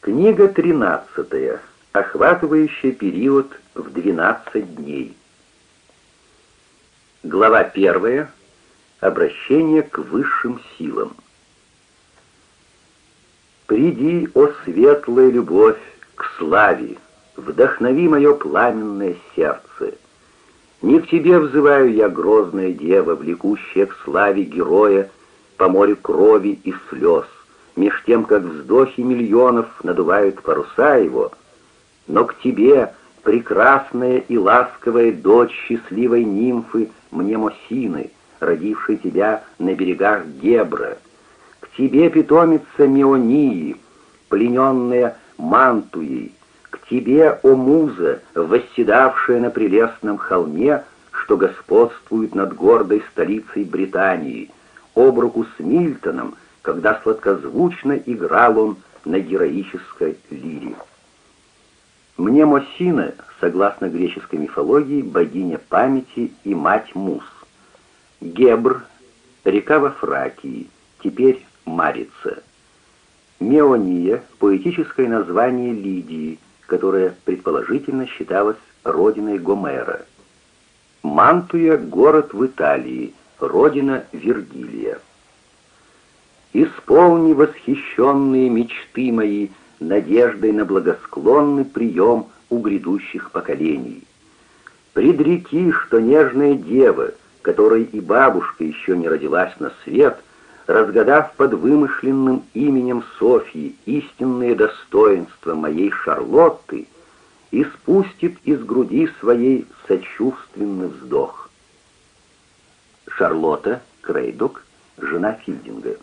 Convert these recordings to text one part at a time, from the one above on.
Книга 13, охватывающая период в 12 дней. Глава 1. Обращение к высшим силам. «Приди, о светлая любовь, к славе, вдохнови мое пламенное сердце. Не к тебе взываю я, грозная дева, влекущая к славе героя по морю крови и слез, меж тем, как вздохи миллионов надувают паруса его, но к тебе, прекрасная и ласковая дочь счастливой нимфы Мнемосины, родившей тебя на берегах Гебра, к тебе, питомица Меонии, плененная Мантуей, к тебе, о муза, восседавшая на прелестном холме, что господствует над гордой столицей Британии, об руку с Мильтоном, когда сладкозвучно играл он на героической лире. Мнемосина, согласно греческой мифологии, богиня памяти и мать Мус. Гебр, река во Фракии, теперь Марица. Меония — поэтическое название Лидии, которая предположительно считалась родиной Гомера. Мантуя — город в Италии, родина Вергилия. Исполни восхищенные мечты мои надеждой на благосклонный прием у грядущих поколений. Предреки, что нежная дева, которой и бабушка еще не родилась на свет, разгадав под вымышленным именем Софьи истинные достоинства моей Шарлотты, испустит из груди своей сочувственный вздох. Шарлотта Крейдок, жена Филдинга.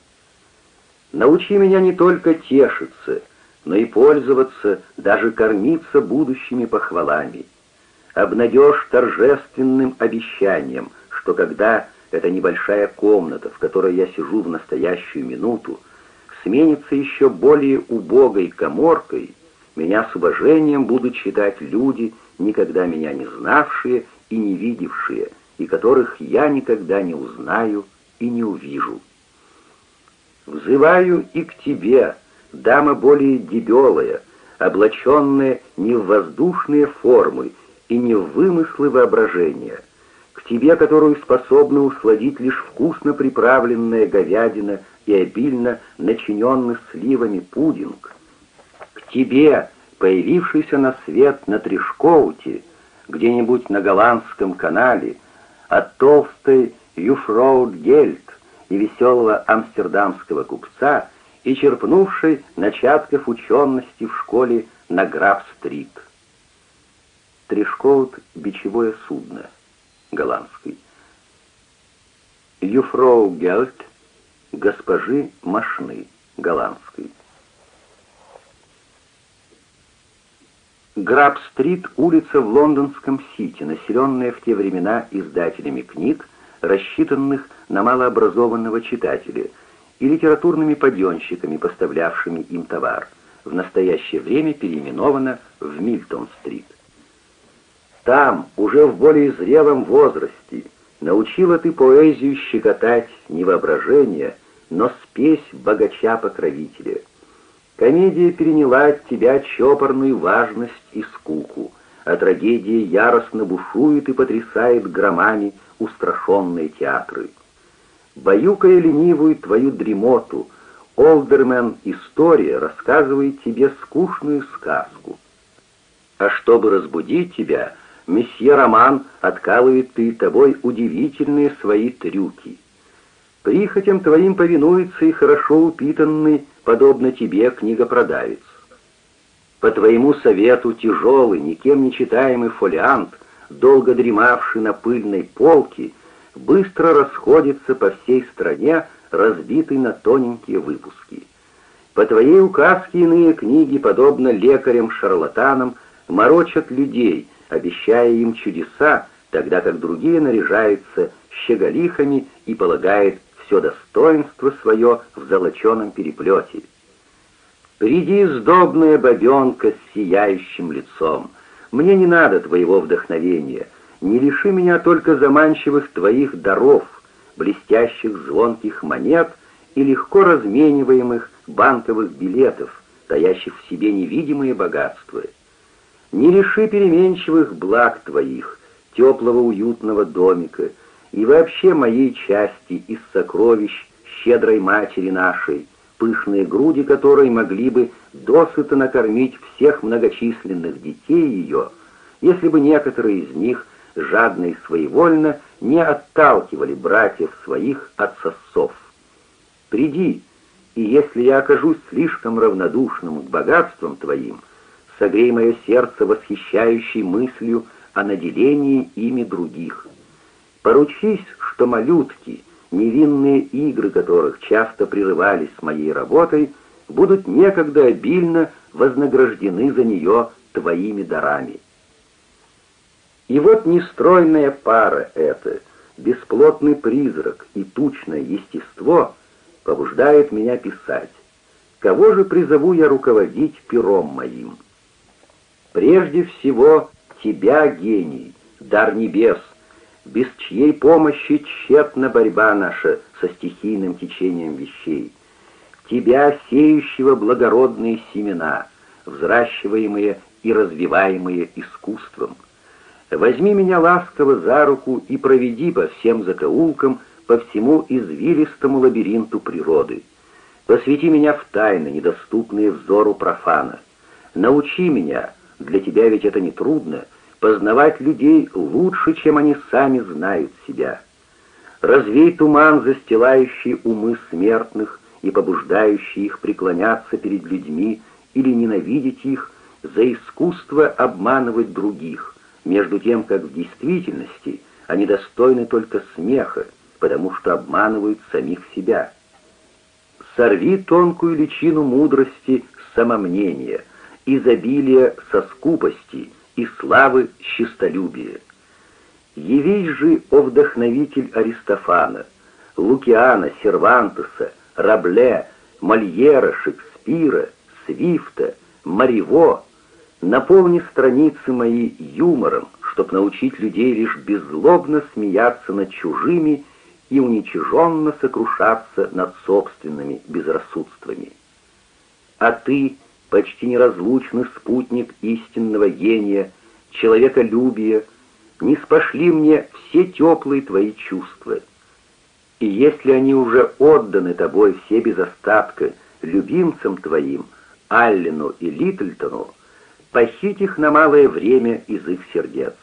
Научи меня не только тешиться, но и пользоваться, даже кормиться будущими похвалами. Обнадежь торжественным обещанием, что когда эта небольшая комната, в которой я сижу в настоящую минуту, сменится еще более убогой коморкой, меня с уважением будут считать люди, никогда меня не знавшие и не видевшие, и которых я никогда не узнаю и не увижу. Взываю и к тебе, дама более дебелая, облаченная не в воздушные формы и не в вымыслы воображения, к тебе, которую способна усладить лишь вкусно приправленная говядина и обильно начиненный сливами пудинг, к тебе, появившийся на свет на Тришкоуте, где-нибудь на голландском канале, от толстой Юфроуд Гельт, и веселого амстердамского купца, и черпнувший начатков учености в школе на Граф-стрит. Трешкоут — бичевое судно, голландский. Юфроу Гельт — госпожи Машны, голландский. Граб-стрит — улица в лондонском Сити, населенная в те времена издателями книг, рассчитанных на малообразованного читателя, и литературными паденщиками, поставлявшими им товар, в настоящее время переименована в Мильтон-стрит. Там, уже в более зрелом возрасте, научила ты поэзию щекотать не воображение, но спесь богача-покровителя. Комедия переняла от тебя чопорную важность и скуку, а трагедия яростно бушует и потрясает громами устрашенные театры. Баюкая ленивую твою дремоту, Олдермен История рассказывает тебе скучную сказку. А чтобы разбудить тебя, месье Роман откалывает ты тобой удивительные свои трюки. Прихотям твоим повинуется и хорошо упитанный, подобно тебе, книгопродавец. По твоему совету тяжелый, никем не читаемый фолиант — долго дремавший на пыльной полке, быстро расходится по всей стране, разбитый на тоненькие выпуски. По твоей указке иные книги, подобно лекарям-шарлатанам, морочат людей, обещая им чудеса, тогда как другие наряжаются щеголихами и полагают все достоинство свое в золоченом переплете. «Приди, сдобная бабенка с сияющим лицом», мне не надо твоего вдохновения, не лиши меня только заманчивых твоих даров, блестящих звонких монет и легко размениваемых банковых билетов, таящих в себе невидимые богатства. Не лиши переменчивых благ твоих, теплого уютного домика и вообще моей части из сокровищ щедрой матери нашей, пышные груди которой могли бы досыта накормить всех многочисленных детей ее, если бы некоторые из них жадно и своевольно не отталкивали братьев своих от сосцов. Приди, и если я окажусь слишком равнодушным к богатствам твоим, согрей мое сердце восхищающей мыслью о наделении ими других. Поручись, что малютки, невинные игры которых часто прерывались с моей работой, будут некогда обильно вознаграждены за нее твоими дарами. И вот нестройная пара эта, бесплотный призрак и тучное естество побуждает меня писать. Кого же призову я руководить пером моим? Прежде всего, тебя, гений, дар небес, без чьей помощи тщетна борьба наша со стихийным течением вещей. Тебя, сеющего благородные семена, взращиваемые и развиваемые искусством. Возьми меня ласково за руку и проведи по всем закоулкам, по всему извилистому лабиринту природы. Посвяти меня в тайны, недоступные взору профана. Научи меня, для тебя ведь это не трудно, познавать людей лучше, чем они сами знают себя. Развей туман, застилающий умы смертных и побуждающий их преклоняться перед людьми или ненавидеть их за искусство обманывать других, между тем как в действительности они достойны только смеха, потому что обманывают самих себя. Сорви тонкую личину мудрости самомнения, изобилия со скупости и славы чистолюбия. Явись же, о вдохновитель Аристофана, Лукиана, Сервантеса, Рабле, Мольера, Шекспира, Свифта, Мариво, Наполни страницы мои юмором, чтоб научить людей лишь беззлобно смеяться над чужими и уничиженно сокрушаться над собственными безрассудствами. А ты, почти неразлучный спутник истинного гения, человеколюбия, не спошли мне все теплые твои чувства. И если они уже отданы тобой все без остатка любимцам твоим, Аллену и Литлтону, похить их на малое время из их сердец.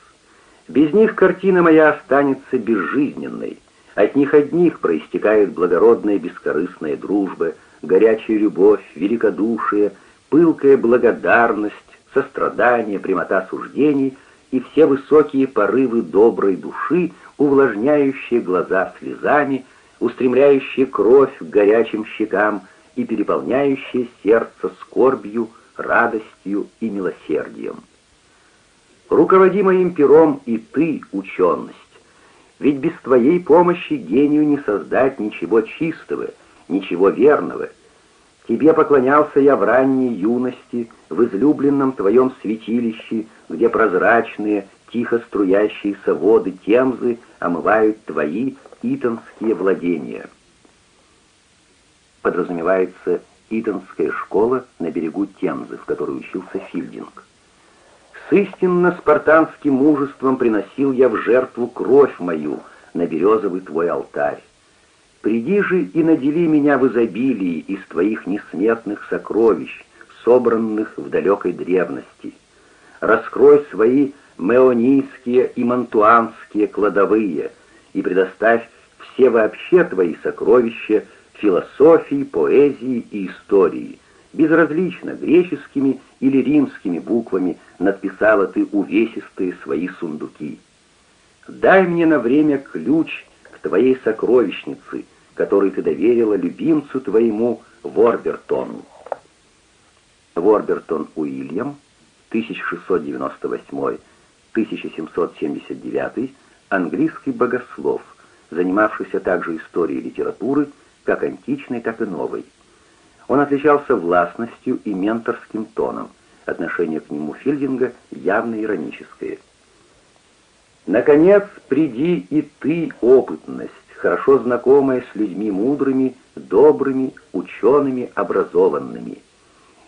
Без них картина моя останется безжизненной. От них одних проистекает благородная бескорыстная дружба, горячая любовь, великодушие, пылкая благодарность, сострадание, прямота суждений и все высокие порывы доброй души, увлажняющие глаза слезами, устремляющие кровь к горячим щекам и переполняющие сердце скорбью, радостью и милосердием. Руководи моим пером и ты, ученость, ведь без твоей помощи гению не создать ничего чистого, ничего верного. Тебе поклонялся я в ранней юности, в излюбленном твоем святилище, где прозрачные, тихо струящиеся воды Темзы омывают твои итонские владения. Подразумевается Итонская школа на берегу Темзы, в которой учился Филдинг. С истинно спартанским мужеством приносил я в жертву кровь мою на березовый твой алтарь. Приди же и надели меня в изобилии из твоих несметных сокровищ, собранных в далекой древности. Раскрой свои меонийские и мантуанские кладовые и предоставь все вообще твои сокровища философии, поэзии и истории. Безразлично, греческими или римскими буквами надписала ты увесистые свои сундуки. Дай мне на время ключ к твоей сокровищнице, который ты доверила любимцу твоему Ворбертону. Ворбертон Уильям, 1698-1779, английский богослов, занимавшийся также историей литературы, как античной, так и новой. Он отличался властностью и менторским тоном. Отношение к нему Филдинга явно ироническое. Наконец, приди и ты, опытность, хорошо знакомая с людьми мудрыми, добрыми, учеными, образованными.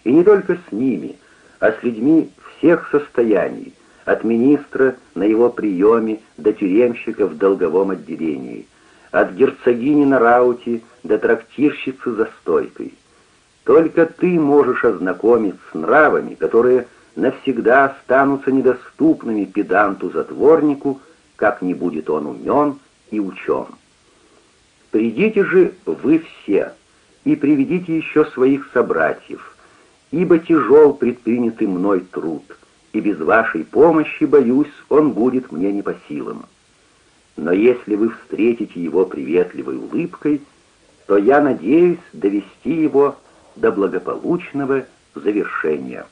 и не только с ними, а с людьми всех состояний, от министра на его приеме до тюремщика в долговом отделении, от герцогини на рауте до трактирщицы за стойкой. Только ты можешь ознакомить с нравами, которые навсегда останутся недоступными педанту-затворнику, как не будет он умен и учен. Придите же вы все и приведите еще своих собратьев, ибо тяжел предпринятый мной труд, и без вашей помощи, боюсь, он будет мне не по силам. Но если вы встретите его приветливой улыбкой, то я надеюсь довести его до благополучного завершения.